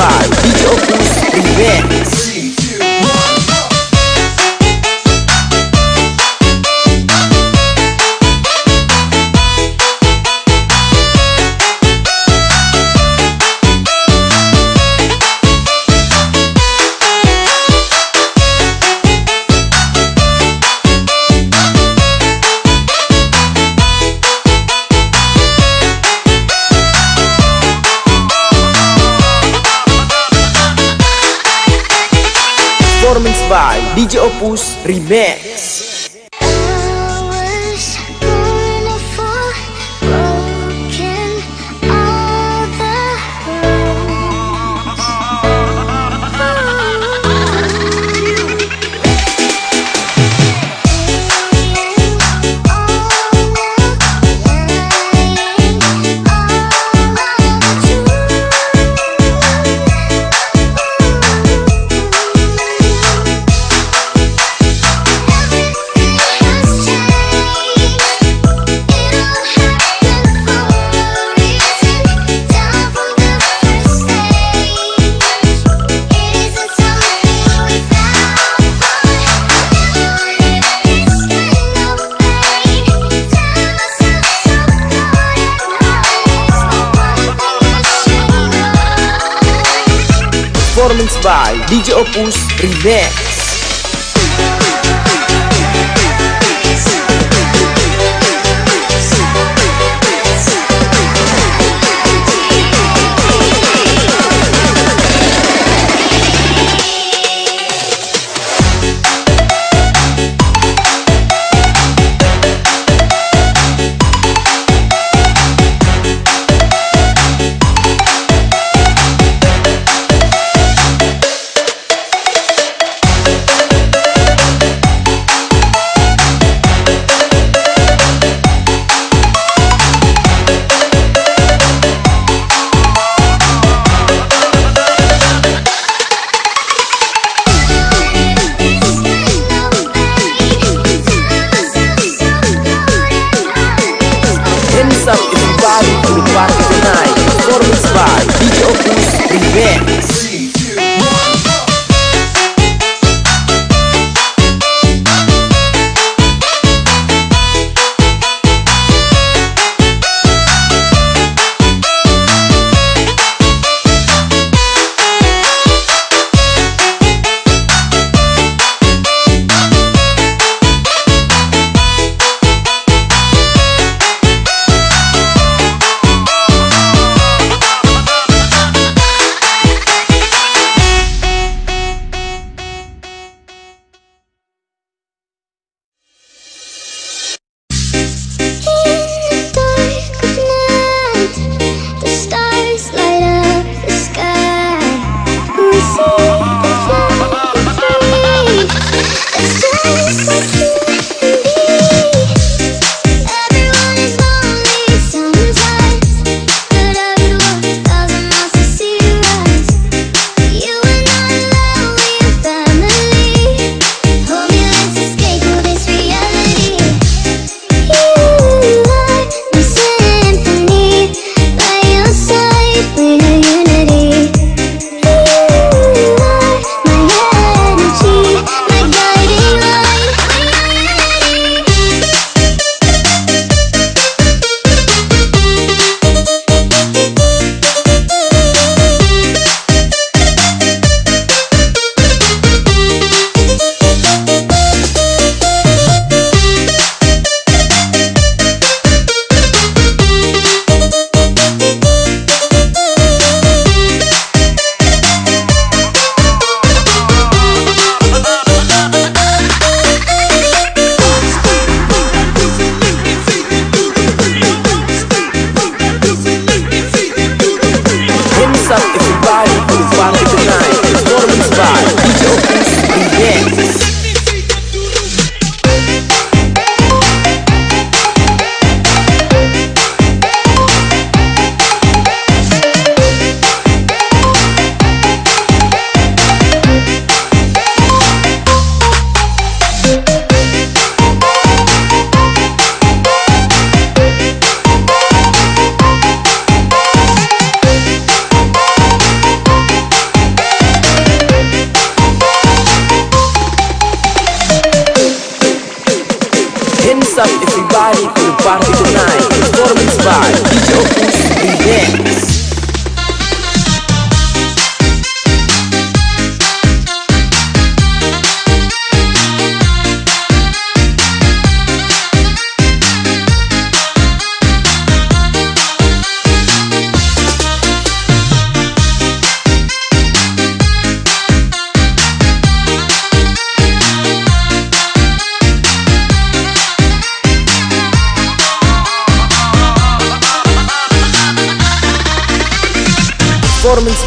survive. DJ Opus Remix DJ Opus Remix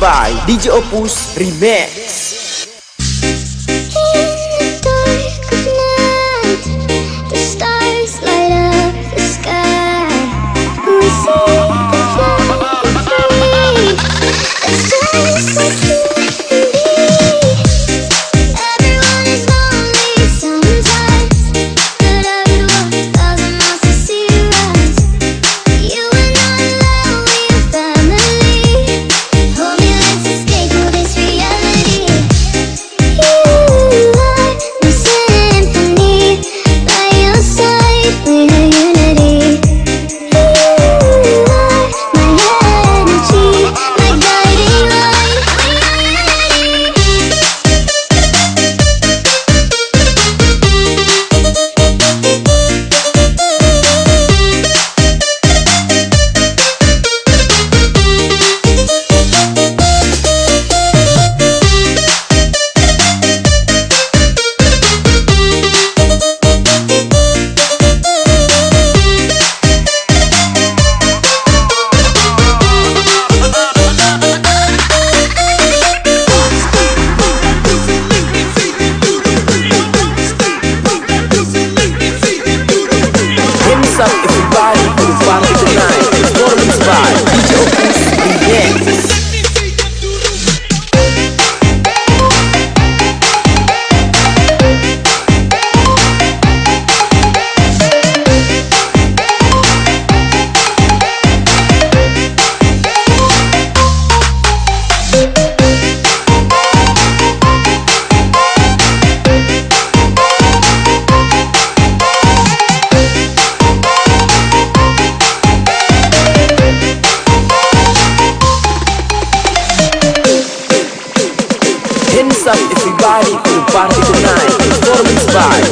by DJ Opus Remix. side.